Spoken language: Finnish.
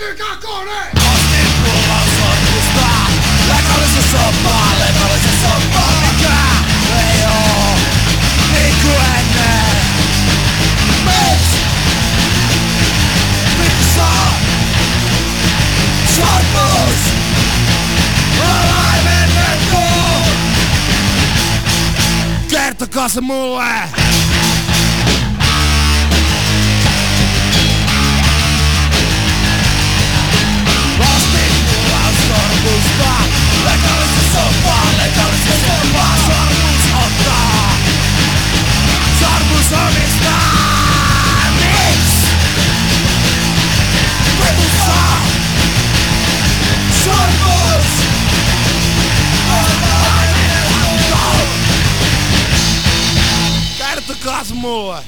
Ostin pullan sormusta Legallisessa soppaa, legallisessa soppaa Mikä ei oo niinku ennen Miksi? Miksi saa? Sormus! Laimennettu! Kertokaa se mulle! Cosmo!